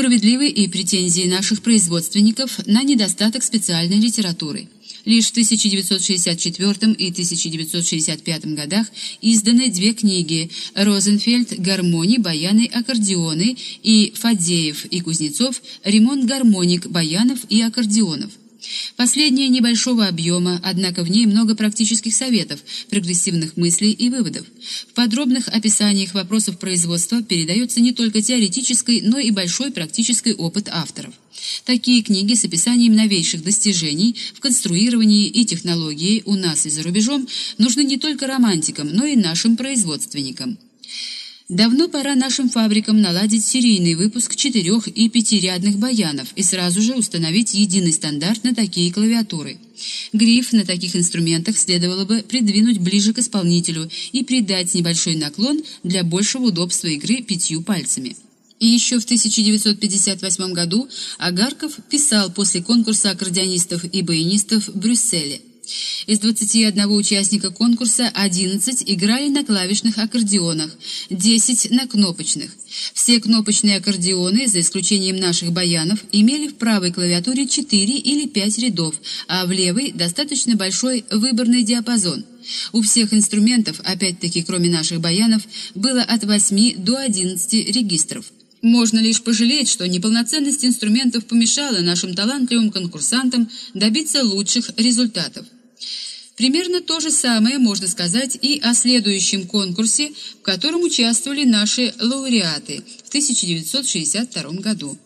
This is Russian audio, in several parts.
Справедливы и претензии наших производственников на недостаток специальной литературы. Лишь в 1964 и 1965 годах изданы две книги «Розенфельд. Гармони, баяны, аккордеоны» и «Фадеев и Кузнецов. Ремонт гармоник, баянов и аккордеонов». Последняя небольшого объема, однако в ней много практических советов, прогрессивных мыслей и выводов. В подробных описаниях вопросов производства передается не только теоретический, но и большой практический опыт авторов. Такие книги с описанием новейших достижений в конструировании и технологии у нас и за рубежом нужны не только романтикам, но и нашим производственникам. Давно пора нашим фабрикам наладить серийный выпуск четырех- и пятирядных баянов и сразу же установить единый стандарт на такие клавиатуры. Гриф на таких инструментах следовало бы придвинуть ближе к исполнителю и придать небольшой наклон для большего удобства игры пятью пальцами. И еще в 1958 году Агарков писал после конкурса аккордеонистов и баянистов в Брюсселе. Из 21 участника конкурса 11 играли на клавишных аккордеонах, 10 на кнопочных. Все кнопочные аккордеоны, за исключением наших баянов, имели в правой клавиатуре 4 или 5 рядов, а в левой достаточно большой выборный диапазон. У всех инструментов, опять-таки кроме наших баянов, было от 8 до 11 регистров. Можно лишь пожалеть, что неполноценность инструментов помешала нашим талантливым конкурсантам добиться лучших результатов. Примерно то же самое можно сказать и о следующем конкурсе, в котором участвовали наши лауреаты в 1962 году.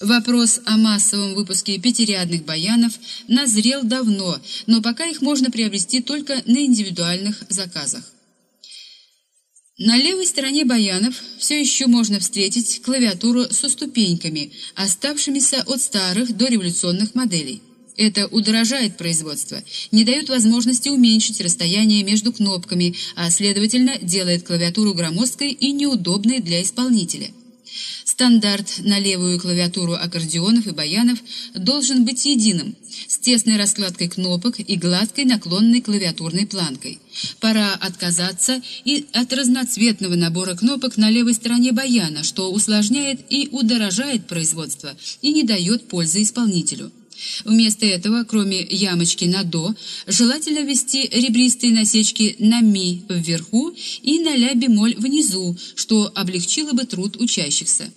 Вопрос о массовом выпуске пятирядных баянов назрел давно, но пока их можно приобрести только на индивидуальных заказах. На левой стороне баянов все еще можно встретить клавиатуру со ступеньками, оставшимися от старых до революционных моделей. Это удорожает производство, не дает возможности уменьшить расстояние между кнопками, а следовательно делает клавиатуру громоздкой и неудобной для исполнителя. Стандарт на левую клавиатуру аккордеонов и баянов должен быть единым, с тесной раскладкой кнопок и гладкой наклонной клавиатурной планкой. Пора отказаться и от разноцветного набора кнопок на левой стороне баяна, что усложняет и удорожает производство и не дает пользы исполнителю. Вместо этого, кроме ямочки на «до», желательно ввести ребристые насечки на «ми» вверху и на «ля» бемоль внизу, что облегчило бы труд учащихся.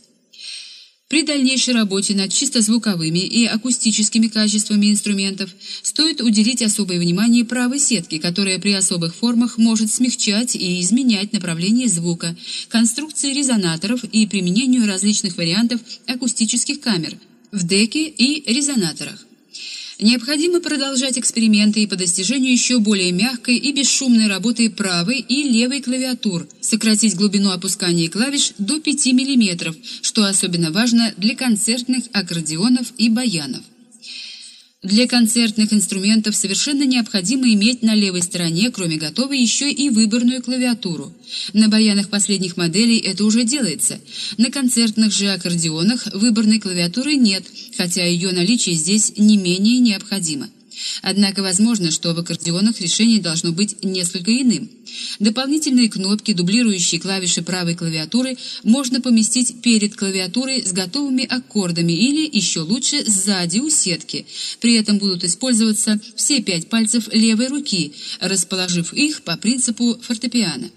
При дальнейшей работе над чисто звуковыми и акустическими качествами инструментов стоит уделить особое внимание правой сетке, которая при особых формах может смягчать и изменять направление звука, конструкции резонаторов и применению различных вариантов акустических камер – в деке и резонаторах. Необходимо продолжать эксперименты и по достижению еще более мягкой и бесшумной работы правой и левой клавиатур, сократить глубину опускания клавиш до 5 мм, что особенно важно для концертных аккордеонов и баянов. Для концертных инструментов совершенно необходимо иметь на левой стороне, кроме готовой, еще и выборную клавиатуру. На баянах последних моделей это уже делается. На концертных же аккордеонах выборной клавиатуры нет, хотя ее наличие здесь не менее необходимо. Однако возможно, что в аккордеонах решение должно быть несколько иным. Дополнительные кнопки, дублирующие клавиши правой клавиатуры, можно поместить перед клавиатурой с готовыми аккордами или, еще лучше, сзади у сетки. При этом будут использоваться все пять пальцев левой руки, расположив их по принципу фортепиано.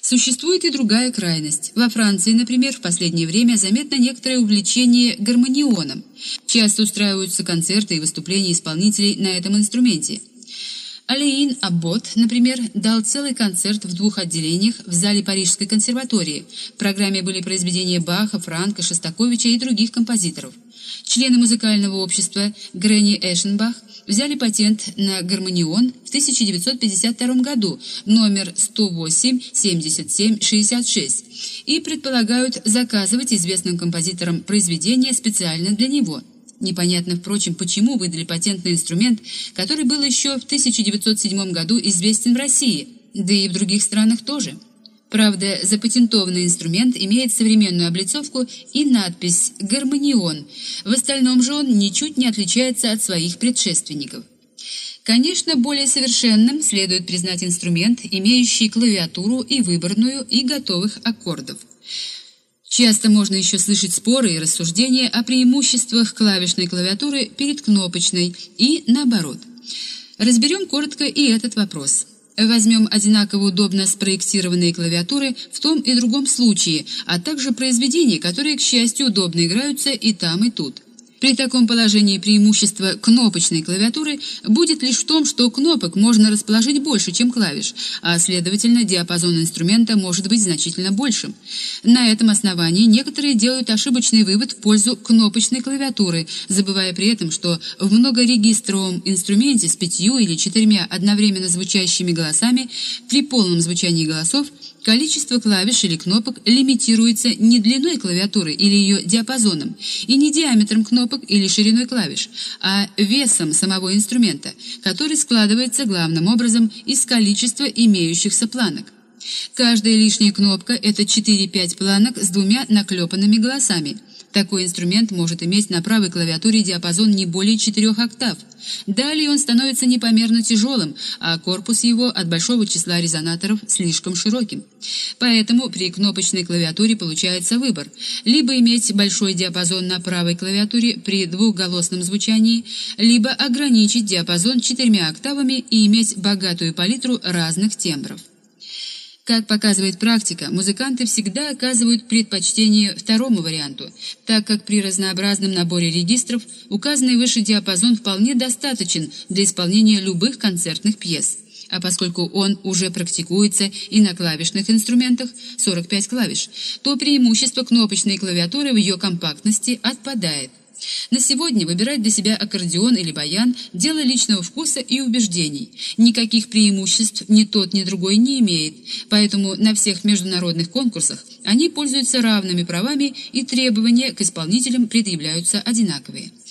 Существует и другая крайность. Во Франции, например, в последнее время заметно некоторое увлечение гармонионом. Часто устраиваются концерты и выступления исполнителей на этом инструменте. Алеин Аббот, например, дал целый концерт в двух отделениях в зале Парижской консерватории. В программе были произведения Баха, Франка, Шостаковича и других композиторов. Члены музыкального общества Гренни Эшенбах взяли патент на гармонион в 1952 году, номер 108-77-66, и предполагают заказывать известным композиторам произведения специально для него. Непонятно, впрочем, почему выдали патент на инструмент, который был еще в 1907 году известен в России, да и в других странах тоже. Правда, запатентованный инструмент имеет современную облицовку и надпись «Гармонион». В остальном же он ничуть не отличается от своих предшественников. Конечно, более совершенным следует признать инструмент, имеющий клавиатуру и выборную, и готовых аккордов. Часто можно еще слышать споры и рассуждения о преимуществах клавишной клавиатуры перед кнопочной и наоборот. Разберем коротко и этот вопрос. Возьмем одинаково удобно спроектированные клавиатуры в том и другом случае, а также произведения, которые, к счастью, удобно играются и там, и тут. При таком положении преимущество кнопочной клавиатуры будет лишь в том, что кнопок можно расположить больше, чем клавиш, а, следовательно, диапазон инструмента может быть значительно большим. На этом основании некоторые делают ошибочный вывод в пользу кнопочной клавиатуры, забывая при этом, что в многорегистровом инструменте с пятью или четырьмя одновременно звучащими голосами при полном звучании голосов Количество клавиш или кнопок лимитируется не длиной клавиатуры или ее диапазоном, и не диаметром кнопок или шириной клавиш, а весом самого инструмента, который складывается главным образом из количества имеющихся планок. Каждая лишняя кнопка – это 4-5 планок с двумя наклепанными голосами – такой инструмент может иметь на правой клавиатуре диапазон не более 4 октав. Далее он становится непомерно тяжелым, а корпус его от большого числа резонаторов слишком широким. Поэтому при кнопочной клавиатуре получается выбор. Либо иметь большой диапазон на правой клавиатуре при двухголосном звучании, либо ограничить диапазон четырьмя октавами и иметь богатую палитру разных тембров. Как показывает практика, музыканты всегда оказывают предпочтение второму варианту, так как при разнообразном наборе регистров указанный выше диапазон вполне достаточен для исполнения любых концертных пьес. А поскольку он уже практикуется и на клавишных инструментах 45 клавиш, то преимущество кнопочной клавиатуры в ее компактности отпадает. На сегодня выбирать для себя аккордеон или баян – дело личного вкуса и убеждений. Никаких преимуществ ни тот, ни другой не имеет, поэтому на всех международных конкурсах они пользуются равными правами и требования к исполнителям предъявляются одинаковые.